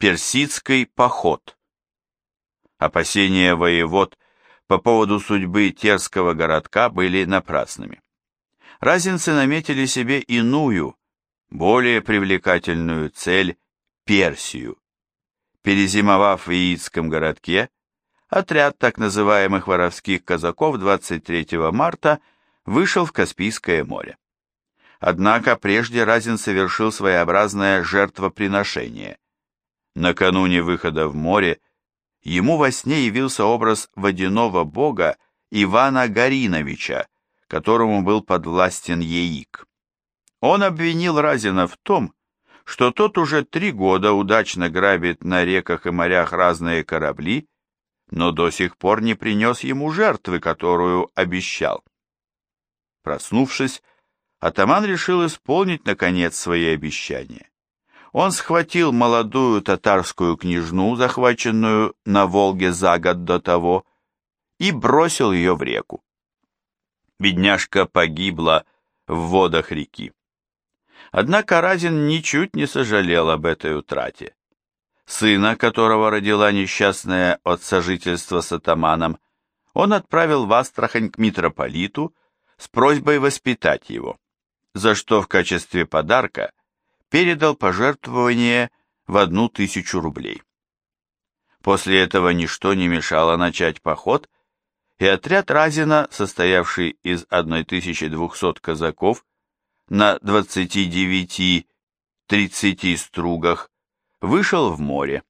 Персидский поход. Опасения воевод по поводу судьбы Терского городка были напрасными. Разинцы наметили себе иную, более привлекательную цель – Персию. Перезимовав в Яицком городке, отряд так называемых воровских казаков 23 марта вышел в Каспийское море. Однако прежде Разин совершил своеобразное жертвоприношение. Накануне выхода в море ему во сне явился образ водяного бога Ивана Гориновича, которому был подвластен Яик. Он обвинил Разина в том, что тот уже три года удачно грабит на реках и морях разные корабли, но до сих пор не принес ему жертвы, которую обещал. Проснувшись, атаман решил исполнить, наконец, свои обещания он схватил молодую татарскую княжну, захваченную на Волге за год до того, и бросил ее в реку. Бедняжка погибла в водах реки. Однако Разин ничуть не сожалел об этой утрате. Сына, которого родила несчастная от сожительства с атаманом, он отправил в Астрахань к митрополиту с просьбой воспитать его, за что в качестве подарка передал пожертвование в одну тысячу рублей. После этого ничто не мешало начать поход, и отряд Разина, состоявший из 1200 казаков на 29-30 стругах, вышел в море.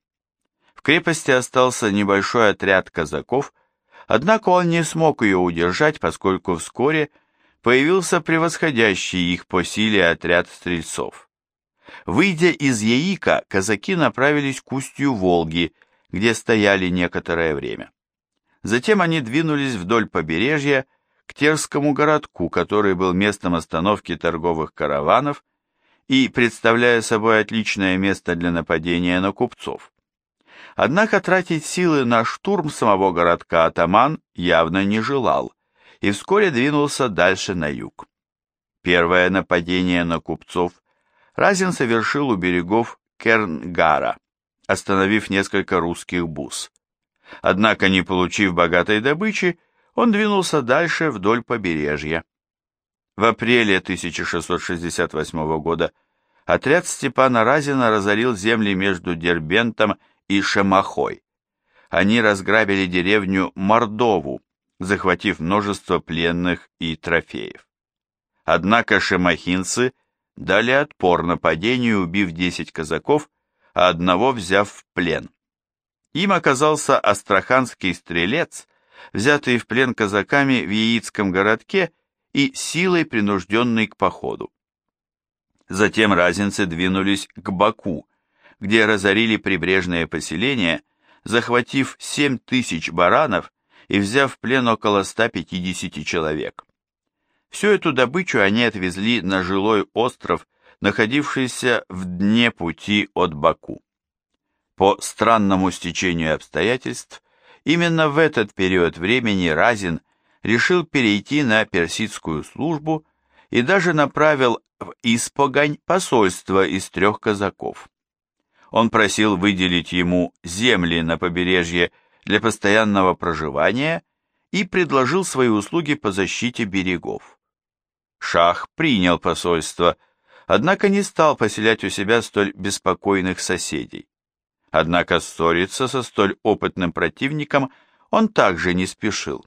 В крепости остался небольшой отряд казаков, однако он не смог ее удержать, поскольку вскоре появился превосходящий их по силе отряд стрельцов. Выйдя из Яика, казаки направились к устью Волги, где стояли некоторое время. Затем они двинулись вдоль побережья к Терскому городку, который был местом остановки торговых караванов и представляя собой отличное место для нападения на купцов. Однако тратить силы на штурм самого городка атаман явно не желал и вскоре двинулся дальше на юг. Первое нападение на купцов Разин совершил у берегов Кернгара, остановив несколько русских бус. Однако, не получив богатой добычи, он двинулся дальше вдоль побережья. В апреле 1668 года отряд Степана Разина разорил земли между Дербентом и Шамахой. Они разграбили деревню Мордову, захватив множество пленных и трофеев. Однако шамахинцы дали отпор нападению, убив 10 казаков, а одного взяв в плен. Им оказался астраханский стрелец, взятый в плен казаками в Яицком городке и силой принужденный к походу. Затем разинцы двинулись к Баку, где разорили прибрежное поселение, захватив 7 тысяч баранов и взяв в плен около 150 человек. Всю эту добычу они отвезли на жилой остров, находившийся в дне пути от Баку. По странному стечению обстоятельств, именно в этот период времени Разин решил перейти на персидскую службу и даже направил в Испогань посольство из трех казаков. Он просил выделить ему земли на побережье для постоянного проживания и предложил свои услуги по защите берегов. Шах принял посольство, однако не стал поселять у себя столь беспокойных соседей. Однако ссориться со столь опытным противником он также не спешил.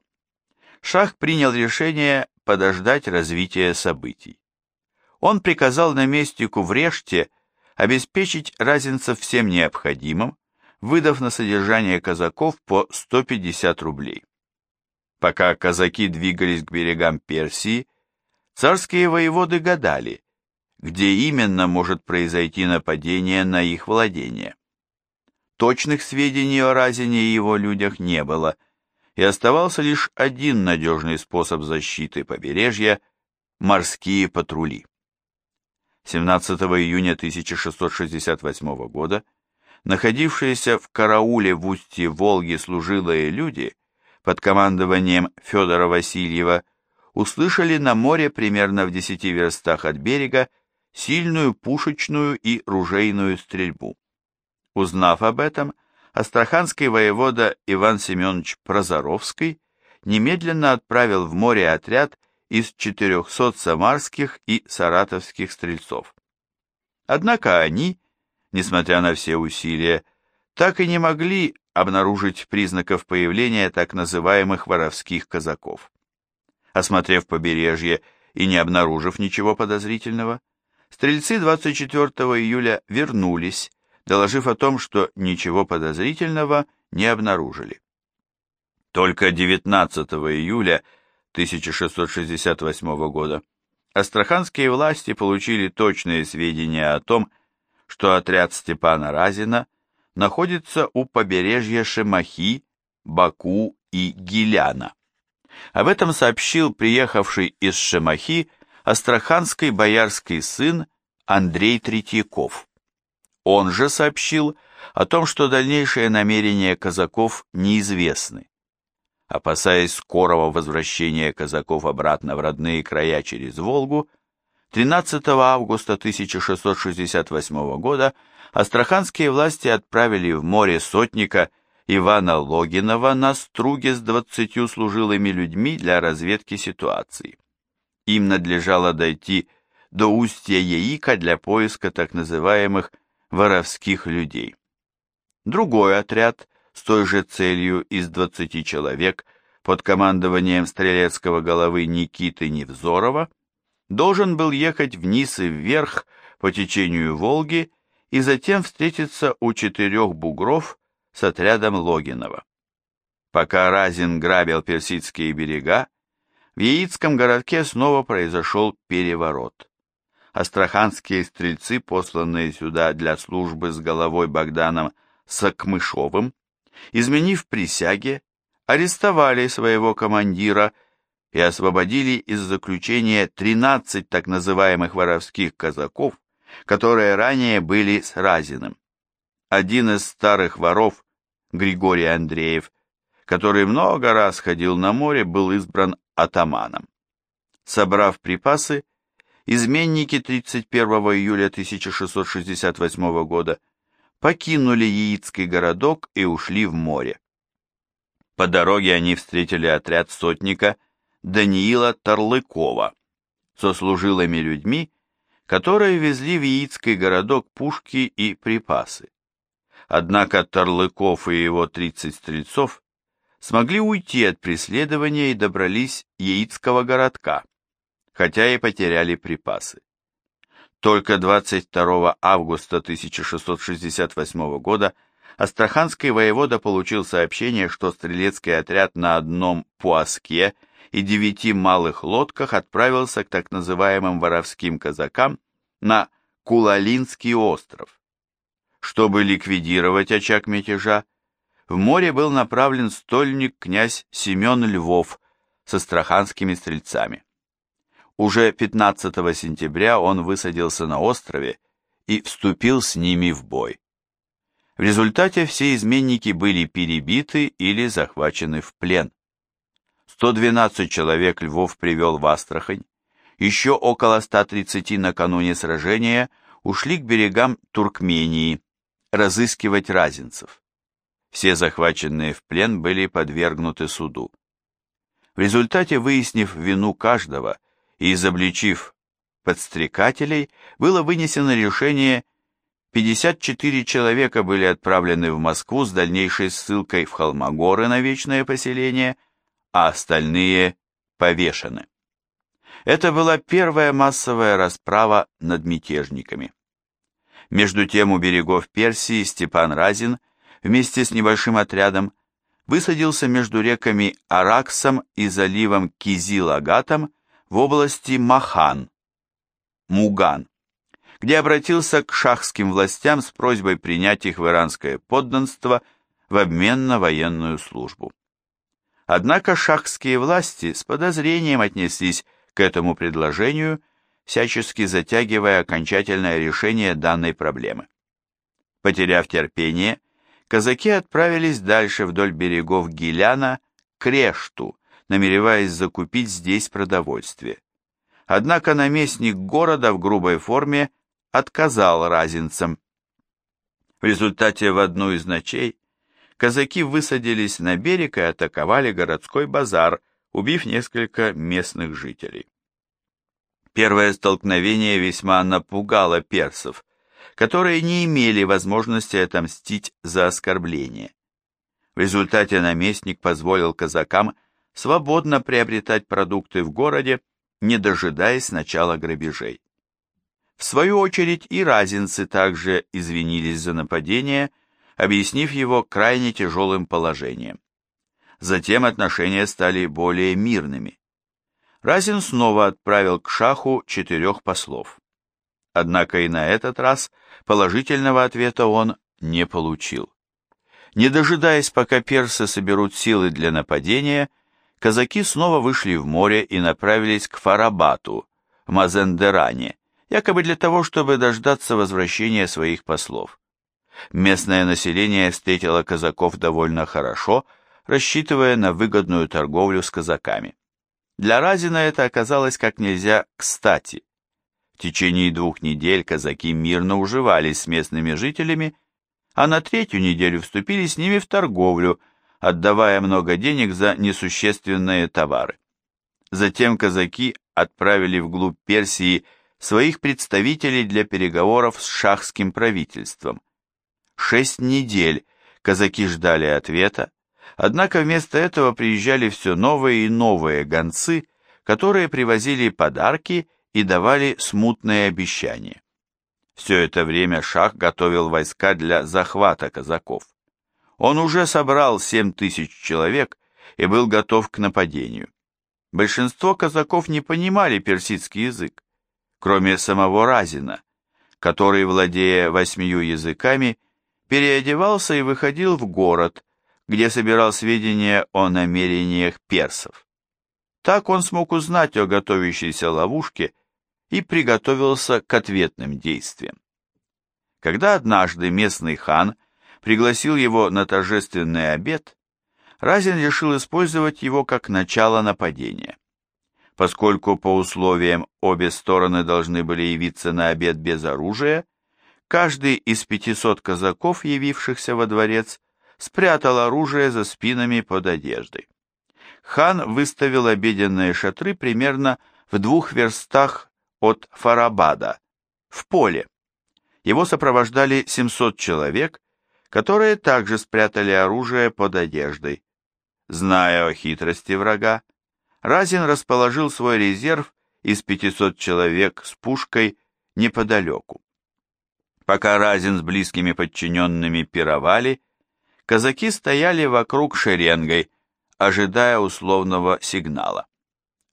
Шах принял решение подождать развития событий. Он приказал наместнику в Реште обеспечить разинцев всем необходимым, выдав на содержание казаков по 150 рублей. Пока казаки двигались к берегам Персии, Царские воеводы гадали, где именно может произойти нападение на их владение. Точных сведений о Разине и его людях не было, и оставался лишь один надежный способ защиты побережья – морские патрули. 17 июня 1668 года находившиеся в карауле в устье Волги служилые люди под командованием Федора Васильева услышали на море примерно в десяти верстах от берега сильную пушечную и ружейную стрельбу. Узнав об этом, астраханский воевода Иван Семенович Прозоровский немедленно отправил в море отряд из 400 самарских и саратовских стрельцов. Однако они, несмотря на все усилия, так и не могли обнаружить признаков появления так называемых воровских казаков. Осмотрев побережье и не обнаружив ничего подозрительного, стрельцы 24 июля вернулись, доложив о том, что ничего подозрительного не обнаружили. Только 19 июля 1668 года астраханские власти получили точные сведения о том, что отряд Степана Разина находится у побережья Шемахи, Баку и Гиляна. Об этом сообщил приехавший из Шемахи астраханский боярский сын Андрей Третьяков. Он же сообщил о том, что дальнейшие намерения казаков неизвестны. Опасаясь скорого возвращения казаков обратно в родные края через Волгу, 13 августа 1668 года астраханские власти отправили в море сотника Ивана Логинова на струге с двадцатью служилыми людьми для разведки ситуации. Им надлежало дойти до устья Яика для поиска так называемых воровских людей. Другой отряд с той же целью из 20 человек под командованием стрелецкого головы Никиты Невзорова должен был ехать вниз и вверх по течению Волги и затем встретиться у четырех бугров с отрядом Логинова. Пока Разин грабил персидские берега, в Яицком городке снова произошел переворот. Астраханские стрельцы, посланные сюда для службы с головой Богданом Сакмышовым, изменив присяге, арестовали своего командира и освободили из заключения 13 так называемых воровских казаков, которые ранее были с Разиным. Один из старых воров, Григорий Андреев, который много раз ходил на море, был избран атаманом. Собрав припасы, изменники 31 июля 1668 года покинули Яицкий городок и ушли в море. По дороге они встретили отряд сотника Даниила Тарлыкова со служилыми людьми, которые везли в Яицкий городок пушки и припасы. Однако Тарлыков и его 30 стрельцов смогли уйти от преследования и добрались Яицкого городка, хотя и потеряли припасы. Только 22 августа 1668 года Астраханский воевода получил сообщение, что стрелецкий отряд на одном пуаске и девяти малых лодках отправился к так называемым воровским казакам на Кулалинский остров. Чтобы ликвидировать очаг мятежа, в море был направлен стольник князь Семен Львов с астраханскими стрельцами. Уже 15 сентября он высадился на острове и вступил с ними в бой. В результате все изменники были перебиты или захвачены в плен. 112 человек Львов привел в Астрахань, еще около 130 накануне сражения ушли к берегам Туркмении разыскивать разинцев. Все захваченные в плен были подвергнуты суду. В результате, выяснив вину каждого и изобличив подстрекателей, было вынесено решение 54 человека были отправлены в Москву с дальнейшей ссылкой в Холмогоры на вечное поселение, а остальные повешены. Это была первая массовая расправа над мятежниками. Между тем у берегов Персии Степан Разин вместе с небольшим отрядом высадился между реками Араксом и заливом Кизилагатом в области Махан, Муган где обратился к шахским властям с просьбой принять их в иранское подданство в обмен на военную службу. Однако шахские власти с подозрением отнеслись к этому предложению, всячески затягивая окончательное решение данной проблемы. Потеряв терпение, казаки отправились дальше вдоль берегов Гиляна к Решту, намереваясь закупить здесь продовольствие. Однако наместник города в грубой форме отказал разинцам. В результате в одну из ночей казаки высадились на берег и атаковали городской базар, убив несколько местных жителей. Первое столкновение весьма напугало персов, которые не имели возможности отомстить за оскорбление. В результате наместник позволил казакам свободно приобретать продукты в городе, не дожидаясь начала грабежей. В свою очередь и разинцы также извинились за нападение, объяснив его крайне тяжелым положением. Затем отношения стали более мирными. Разин снова отправил к шаху четырех послов. Однако и на этот раз положительного ответа он не получил. Не дожидаясь, пока персы соберут силы для нападения, казаки снова вышли в море и направились к Фарабату, в Мазендеране, якобы для того, чтобы дождаться возвращения своих послов. Местное население встретило казаков довольно хорошо, рассчитывая на выгодную торговлю с казаками. Для Разина это оказалось как нельзя кстати. В течение двух недель казаки мирно уживались с местными жителями, а на третью неделю вступили с ними в торговлю, отдавая много денег за несущественные товары. Затем казаки отправили вглубь Персии своих представителей для переговоров с шахским правительством. Шесть недель казаки ждали ответа, однако вместо этого приезжали все новые и новые гонцы, которые привозили подарки и давали смутные обещания. Все это время Шах готовил войска для захвата казаков. Он уже собрал семь тысяч человек и был готов к нападению. Большинство казаков не понимали персидский язык, кроме самого Разина, который, владея восьмию языками, переодевался и выходил в город, где собирал сведения о намерениях персов. Так он смог узнать о готовящейся ловушке и приготовился к ответным действиям. Когда однажды местный хан пригласил его на торжественный обед, Разин решил использовать его как начало нападения. Поскольку по условиям обе стороны должны были явиться на обед без оружия, каждый из 500 казаков, явившихся во дворец, спрятал оружие за спинами под одеждой. Хан выставил обеденные шатры примерно в двух верстах от Фарабада, в поле. Его сопровождали 700 человек, которые также спрятали оружие под одеждой. Зная о хитрости врага, Разин расположил свой резерв из 500 человек с пушкой неподалеку. Пока Разин с близкими подчиненными пировали, казаки стояли вокруг шеренгой, ожидая условного сигнала.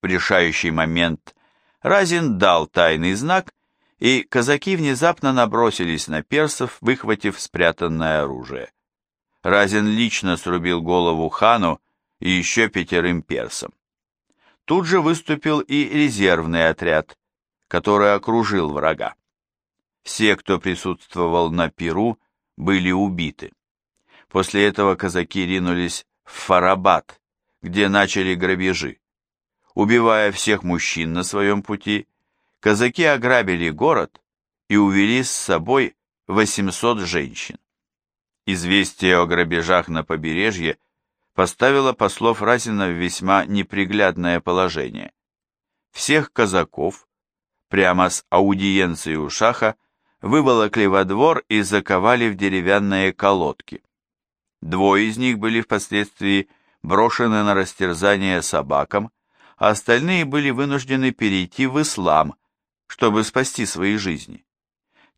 В решающий момент Разин дал тайный знак, и казаки внезапно набросились на персов, выхватив спрятанное оружие. Разин лично срубил голову хану и еще пятерым персам. Тут же выступил и резервный отряд, который окружил врага. Все, кто присутствовал на пиру, были убиты. После этого казаки ринулись в Фарабад, где начали грабежи. Убивая всех мужчин на своем пути, казаки ограбили город и увели с собой 800 женщин. Известие о грабежах на побережье поставило послов Разина в весьма неприглядное положение. Всех казаков, прямо с аудиенции у шаха, выволокли во двор и заковали в деревянные колодки. Двое из них были впоследствии брошены на растерзание собакам, а остальные были вынуждены перейти в ислам, чтобы спасти свои жизни.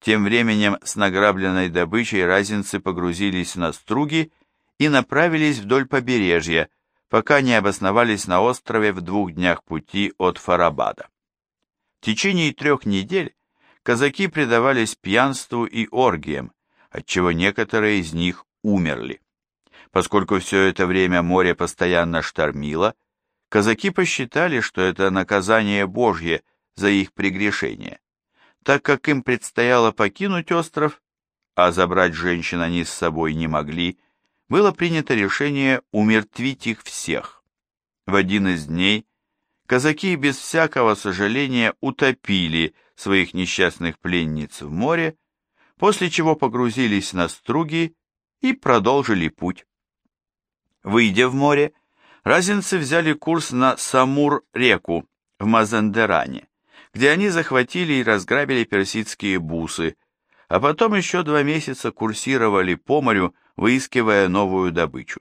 Тем временем с награбленной добычей разинцы погрузились на струги и направились вдоль побережья, пока не обосновались на острове в двух днях пути от Фарабада. В течение трех недель казаки предавались пьянству и оргиям, отчего некоторые из них умерли. Поскольку все это время море постоянно штормило, Казаки посчитали, что это наказание Божье за их прегрешение, так как им предстояло покинуть остров, а забрать женщин они с собой не могли, было принято решение умертвить их всех. В один из дней казаки без всякого сожаления утопили своих несчастных пленниц в море, после чего погрузились на струги и продолжили путь. Выйдя в море, разинцы взяли курс на Самур-реку в Мазандеране, где они захватили и разграбили персидские бусы, а потом еще два месяца курсировали по морю, выискивая новую добычу.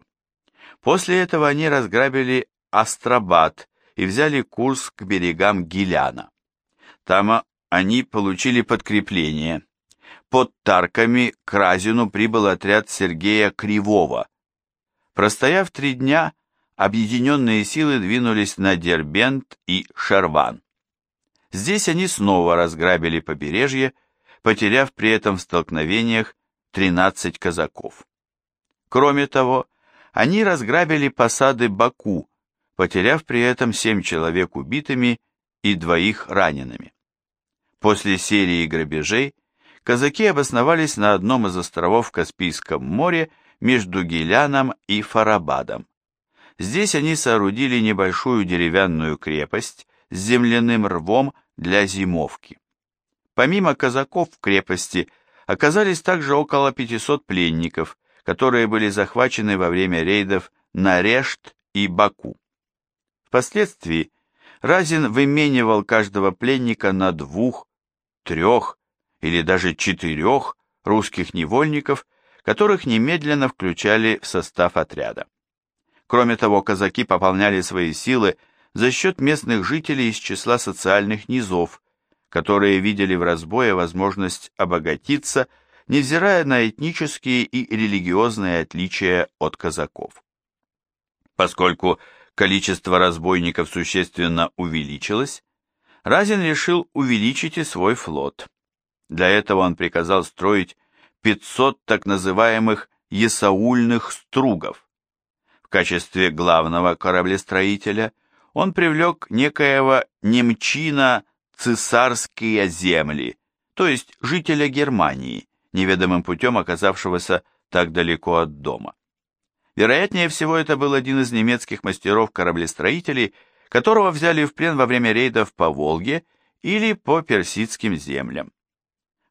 После этого они разграбили Астрабад и взяли курс к берегам Гиляна. Там они получили подкрепление. Под Тарками к Разину прибыл отряд Сергея Кривого. Простояв три дня, объединенные силы двинулись на Дербент и Шерван. Здесь они снова разграбили побережье, потеряв при этом в столкновениях 13 казаков. Кроме того, они разграбили посады Баку, потеряв при этом 7 человек убитыми и двоих ранеными. После серии грабежей казаки обосновались на одном из островов в Каспийском море между Гиляном и Фарабадом. Здесь они соорудили небольшую деревянную крепость с земляным рвом для зимовки. Помимо казаков в крепости оказались также около 500 пленников, которые были захвачены во время рейдов на Решт и Баку. Впоследствии Разин выменивал каждого пленника на двух, трех или даже четырех русских невольников, которых немедленно включали в состав отряда. Кроме того, казаки пополняли свои силы за счет местных жителей из числа социальных низов, которые видели в разбое возможность обогатиться, невзирая на этнические и религиозные отличия от казаков. Поскольку количество разбойников существенно увеличилось, Разин решил увеличить и свой флот. Для этого он приказал строить 500 так называемых есаульных стругов. В качестве главного кораблестроителя он привлек некоего немчина цесарские земли, то есть жителя Германии, неведомым путем оказавшегося так далеко от дома. Вероятнее всего, это был один из немецких мастеров-кораблестроителей, которого взяли в плен во время рейдов по Волге или по персидским землям.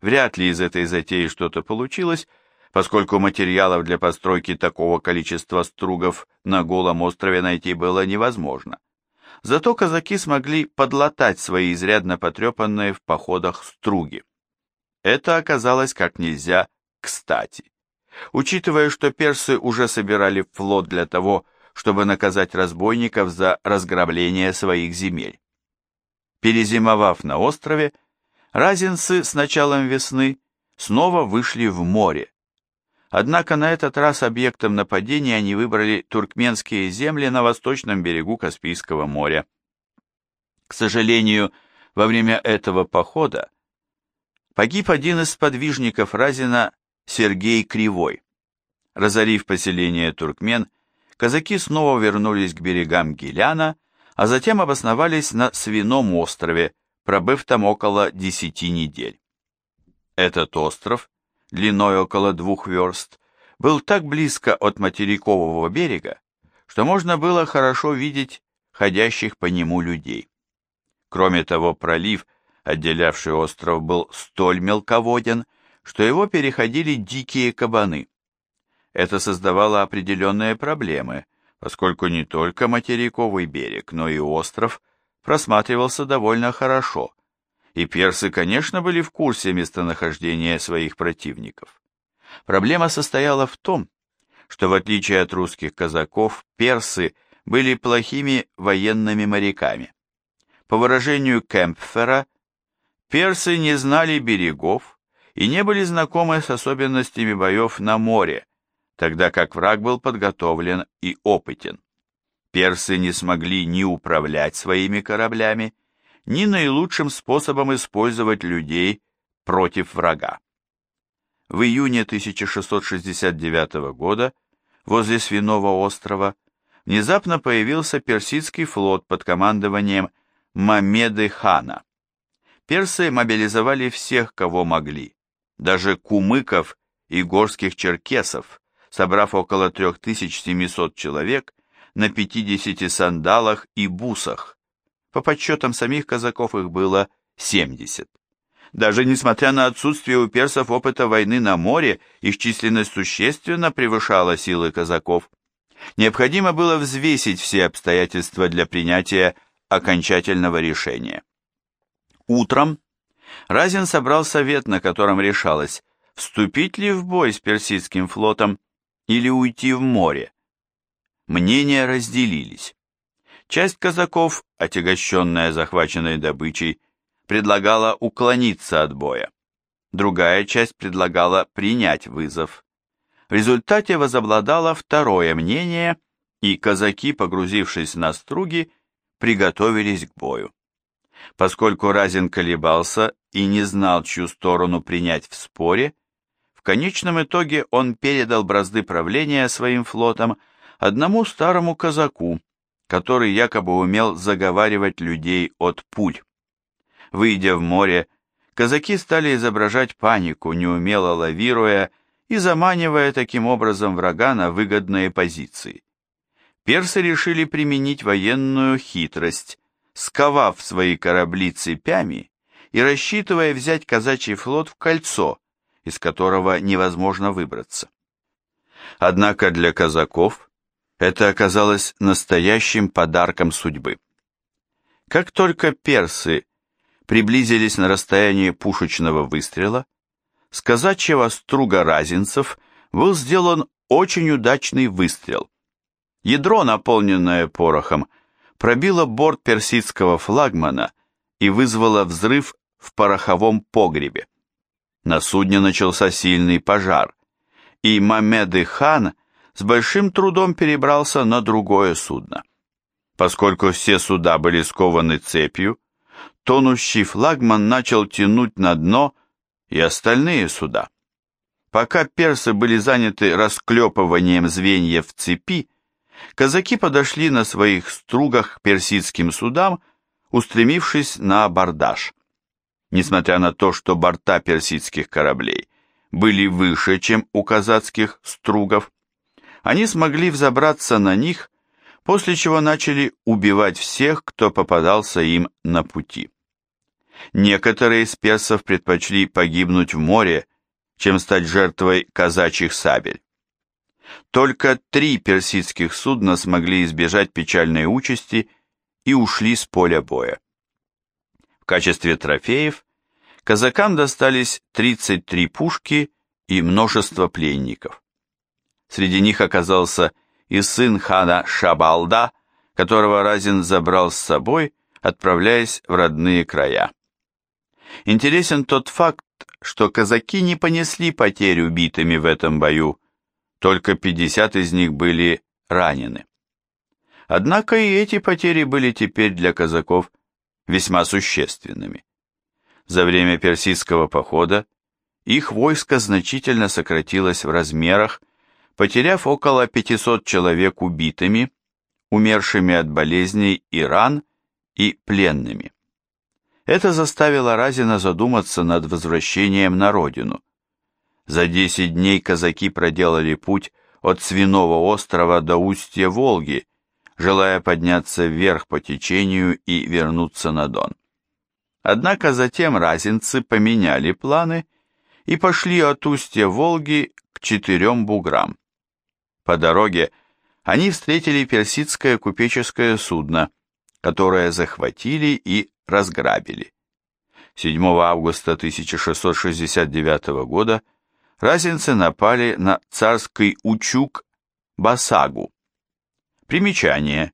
Вряд ли из этой затеи что-то получилось, поскольку материалов для постройки такого количества стругов на голом острове найти было невозможно. Зато казаки смогли подлатать свои изрядно потрепанные в походах струги. Это оказалось как нельзя кстати. Учитывая, что персы уже собирали флот для того, чтобы наказать разбойников за разграбление своих земель. Перезимовав на острове, разинцы с началом весны снова вышли в море. Однако на этот раз объектом нападения они выбрали туркменские земли на восточном берегу Каспийского моря. К сожалению, во время этого похода погиб один из подвижников Разина Сергей Кривой. Разорив поселение туркмен, казаки снова вернулись к берегам Гиляна, а затем обосновались на Свином острове, пробыв там около десяти недель. Этот остров, длиной около двух верст, был так близко от материкового берега, что можно было хорошо видеть ходящих по нему людей. Кроме того, пролив, отделявший остров, был столь мелководен, что его переходили дикие кабаны. Это создавало определенные проблемы, поскольку не только материковый берег, но и остров просматривался довольно хорошо, и персы, конечно, были в курсе местонахождения своих противников. Проблема состояла в том, что в отличие от русских казаков, персы были плохими военными моряками. По выражению Кемпфера, персы не знали берегов и не были знакомы с особенностями боев на море, тогда как враг был подготовлен и опытен. Персы не смогли ни управлять своими кораблями, ни наилучшим способом использовать людей против врага. В июне 1669 года возле Свиного острова внезапно появился персидский флот под командованием Мамеды хана. Персы мобилизовали всех, кого могли, даже кумыков и горских черкесов, собрав около 3700 человек на 50 сандалах и бусах. По подсчетам самих казаков их было 70. Даже несмотря на отсутствие у персов опыта войны на море, их численность существенно превышала силы казаков. Необходимо было взвесить все обстоятельства для принятия окончательного решения. Утром Разин собрал совет, на котором решалось, вступить ли в бой с персидским флотом или уйти в море. Мнения разделились. Часть казаков, отягощенная захваченной добычей, предлагала уклониться от боя. Другая часть предлагала принять вызов. В результате возобладало второе мнение, и казаки, погрузившись на струги, приготовились к бою. Поскольку Разин колебался и не знал, чью сторону принять в споре, в конечном итоге он передал бразды правления своим флотом одному старому казаку, который якобы умел заговаривать людей от пуль. Выйдя в море, казаки стали изображать панику, неумело лавируя и заманивая таким образом врага на выгодные позиции. Персы решили применить военную хитрость, сковав свои корабли цепями и рассчитывая взять казачий флот в кольцо, из которого невозможно выбраться. Однако для казаков это оказалось настоящим подарком судьбы. Как только персы приблизились на расстояние пушечного выстрела, с казачьего струга разинцев был сделан очень удачный выстрел. Ядро, наполненное порохом, пробило борт персидского флагмана и вызвало взрыв в пороховом погребе. На судне начался сильный пожар, и Мамеды хан с большим трудом перебрался на другое судно. Поскольку все суда были скованы цепью, тонущий флагман начал тянуть на дно и остальные суда. Пока персы были заняты расклепыванием звеньев цепи, казаки подошли на своих стругах к персидским судам, устремившись на абордаж. Несмотря на то, что борта персидских кораблей были выше, чем у казацких стругов, они смогли взобраться на них, после чего начали убивать всех, кто попадался им на пути. Некоторые из персов предпочли погибнуть в море, чем стать жертвой казачьих сабель. Только три персидских судна смогли избежать печальной участи и ушли с поля боя. В качестве трофеев казакам достались 33 пушки и множество пленников. Среди них оказался и сын хана Шабалда, которого Разин забрал с собой, отправляясь в родные края. Интересен тот факт, что казаки не понесли потерь убитыми в этом бою, только 50 из них были ранены. Однако и эти потери были теперь для казаков весьма существенными. За время персидского похода их войско значительно сократилось в размерах, потеряв около 500 человек убитыми, умершими от болезней и ран и пленными. Это заставило Разина задуматься над возвращением на родину. За 10 дней казаки проделали путь от Свиного острова до устья Волги, желая подняться вверх по течению и вернуться на Дон. Однако затем разинцы поменяли планы и пошли от устья Волги к четырем буграм. По дороге они встретили персидское купеческое судно, которое захватили и разграбили. 7 августа 1669 года разинцы напали на царский Учуг Басагу. Примечание.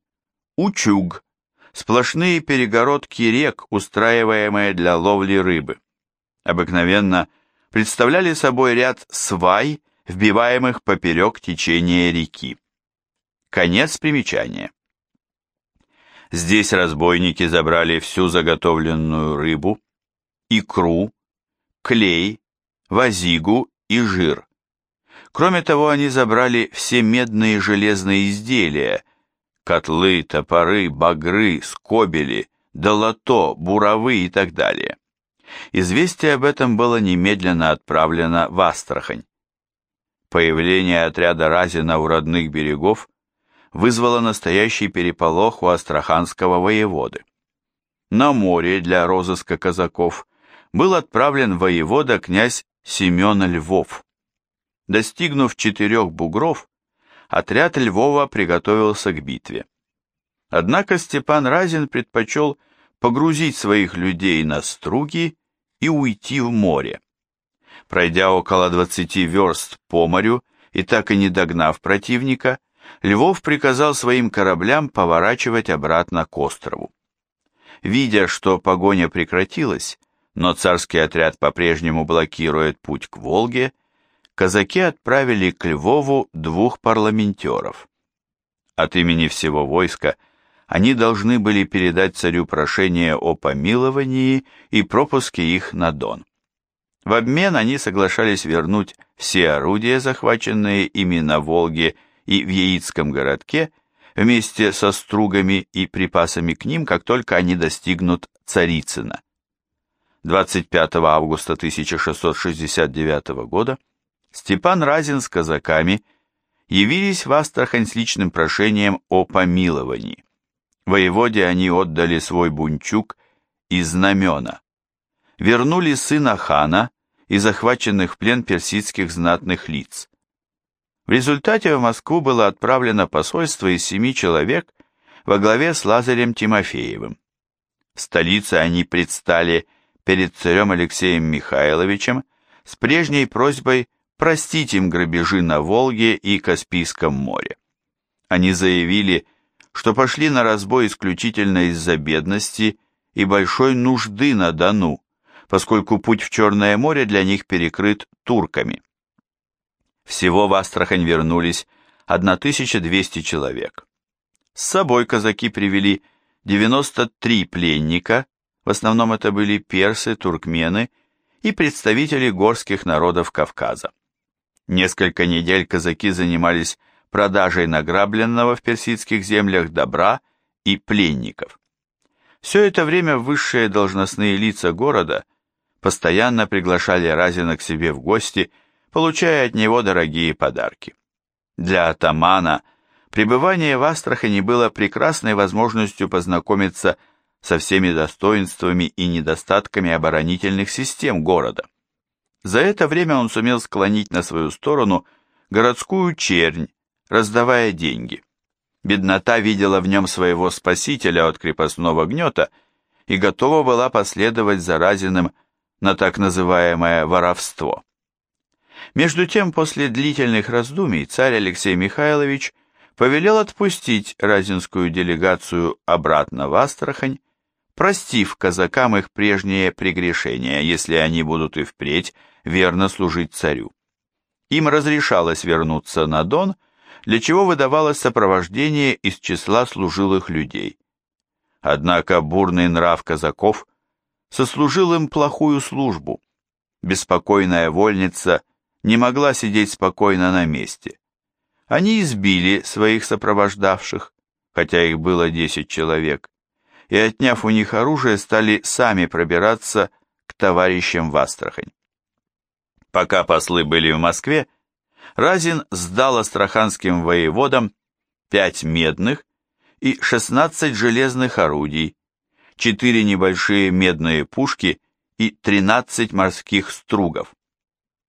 Учуг. Сплошные перегородки рек, устраиваемые для ловли рыбы. Обыкновенно представляли собой ряд свай, вбиваемых поперек течения реки. Конец примечания. Здесь разбойники забрали всю заготовленную рыбу, икру, клей, вазигу и жир. Кроме того, они забрали все медные и железные изделия, котлы, топоры, багры, скобели, долото, буровы и так далее. Известие об этом было немедленно отправлено в Астрахань. Появление отряда Разина у родных берегов вызвало настоящий переполох у астраханского воеводы. На море для розыска казаков был отправлен воевода князь Семен Львов. Достигнув четырех бугров, отряд Львова приготовился к битве. Однако Степан Разин предпочел погрузить своих людей на струги и уйти в море. Пройдя около 20 верст по морю и так и не догнав противника, Львов приказал своим кораблям поворачивать обратно к острову. Видя, что погоня прекратилась, но царский отряд по-прежнему блокирует путь к Волге, казаки отправили к Львову двух парламентеров. От имени всего войска они должны были передать царю прошение о помиловании и пропуске их на Дон. В обмен они соглашались вернуть все орудия, захваченные ими на Волге и в Яицком городке, вместе со стругами и припасами к ним, как только они достигнут Царицына. 25 августа 1669 года Степан Разин с казаками явились в Астрахань с личным прошением о помиловании. Воеводе они отдали свой бунчук и знамена. Вернули сына хана и захваченных в плен персидских знатных лиц. В результате в Москву было отправлено посольство из семи человек во главе с Лазарем Тимофеевым. В столице они предстали перед царем Алексеем Михайловичем с прежней просьбой простить им грабежи на Волге и Каспийском море. Они заявили, что пошли на разбой исключительно из-за бедности и большой нужды на Дону, поскольку путь в Черное море для них перекрыт турками. Всего в Астрахань вернулись 1200 человек. С собой казаки привели 93 пленника, в основном это были персы, туркмены и представители горских народов Кавказа. Несколько недель казаки занимались продажей награбленного в персидских землях добра и пленников. Все это время высшие должностные лица города постоянно приглашали Разина к себе в гости, получая от него дорогие подарки. Для атамана пребывание в Астрахани было прекрасной возможностью познакомиться со всеми достоинствами и недостатками оборонительных систем города. За это время он сумел склонить на свою сторону городскую чернь, раздавая деньги. Беднота видела в нем своего спасителя от крепостного гнета и готова была последовать за Разиным на так называемое воровство. Между тем, после длительных раздумий, царь Алексей Михайлович повелел отпустить разинскую делегацию обратно в Астрахань, простив казакам их прежние прегрешения, если они будут и впредь верно служить царю. Им разрешалось вернуться на Дон для чего выдавалось сопровождение из числа служилых людей. Однако бурный нрав казаков сослужил им плохую службу. Беспокойная вольница не могла сидеть спокойно на месте. Они избили своих сопровождавших, хотя их было десять человек, и, отняв у них оружие, стали сами пробираться к товарищам в Астрахань. Пока послы были в Москве, Разин сдал астраханским воеводам пять медных и 16 железных орудий, четыре небольшие медные пушки и 13 морских стругов.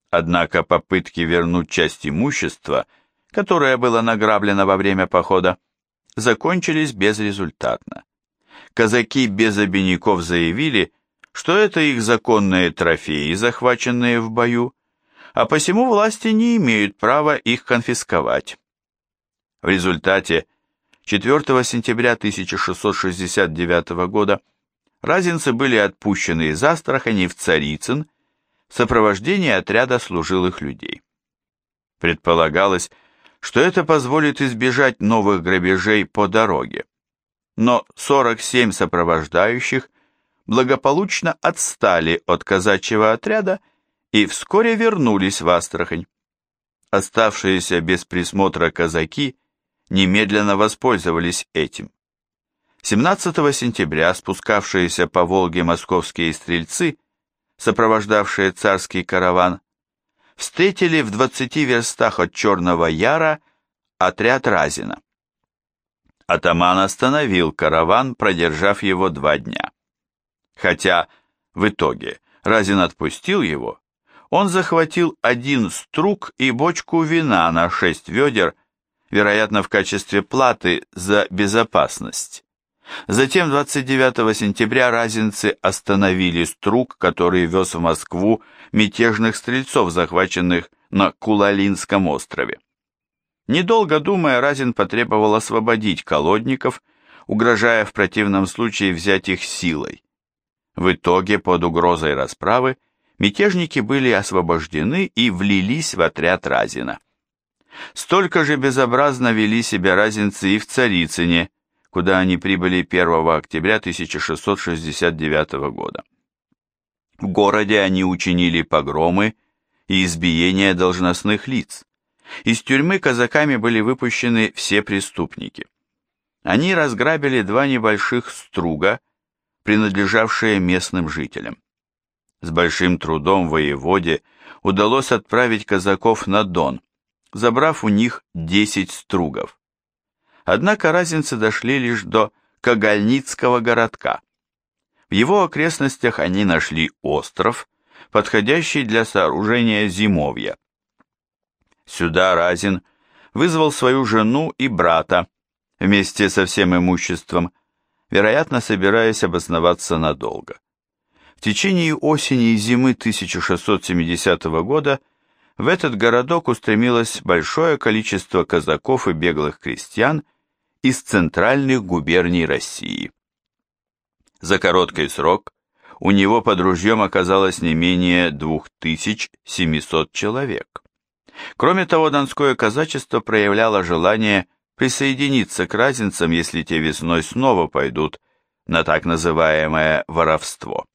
Однако попытки вернуть часть имущества, которое было награблено во время похода, закончились безрезультатно. Казаки без обиняков заявили, что это их законные трофеи, захваченные в бою, а посему власти не имеют права их конфисковать. В результате 4 сентября 1669 года разинцы были отпущены из Астрахани в Царицын в сопровождении отряда служилых людей. Предполагалось, что это позволит избежать новых грабежей по дороге, но 47 сопровождающих благополучно отстали от казачьего отряда и вскоре вернулись в Астрахань. Оставшиеся без присмотра казаки немедленно воспользовались этим. 17 сентября спускавшиеся по Волге московские стрельцы, сопровождавшие царский караван, встретили в 20 верстах от Черного Яра отряд Разина. Атаман остановил караван, продержав его два дня. Хотя в итоге Разин отпустил его, он захватил один струк и бочку вина на шесть ведер, вероятно, в качестве платы за безопасность. Затем 29 сентября разинцы остановили струк, который вез в Москву мятежных стрельцов, захваченных на Кулалинском острове. Недолго думая, Разин потребовал освободить колодников, угрожая в противном случае взять их силой. В итоге, под угрозой расправы, мятежники были освобождены и влились в отряд Разина. Столько же безобразно вели себя разинцы и в Царицыне, куда они прибыли 1 октября 1669 года. В городе они учинили погромы и избиения должностных лиц. Из тюрьмы казаками были выпущены все преступники. Они разграбили два небольших струга, принадлежавшие местным жителям. С большим трудом воеводе удалось отправить казаков на Дон, забрав у них 10 стругов. Однако разинцы дошли лишь до Кагальницкого городка. В его окрестностях они нашли остров, подходящий для сооружения зимовья. Сюда Разин вызвал свою жену и брата вместе со всем имуществом, вероятно, собираясь обосноваться надолго. В течение осени и зимы 1670 года в этот городок устремилось большое количество казаков и беглых крестьян из центральных губерний России. За короткий срок у него под ружьем оказалось не менее 2700 человек. Кроме того, донское казачество проявляло желание присоединиться к разинцам, если те весной снова пойдут на так называемое воровство.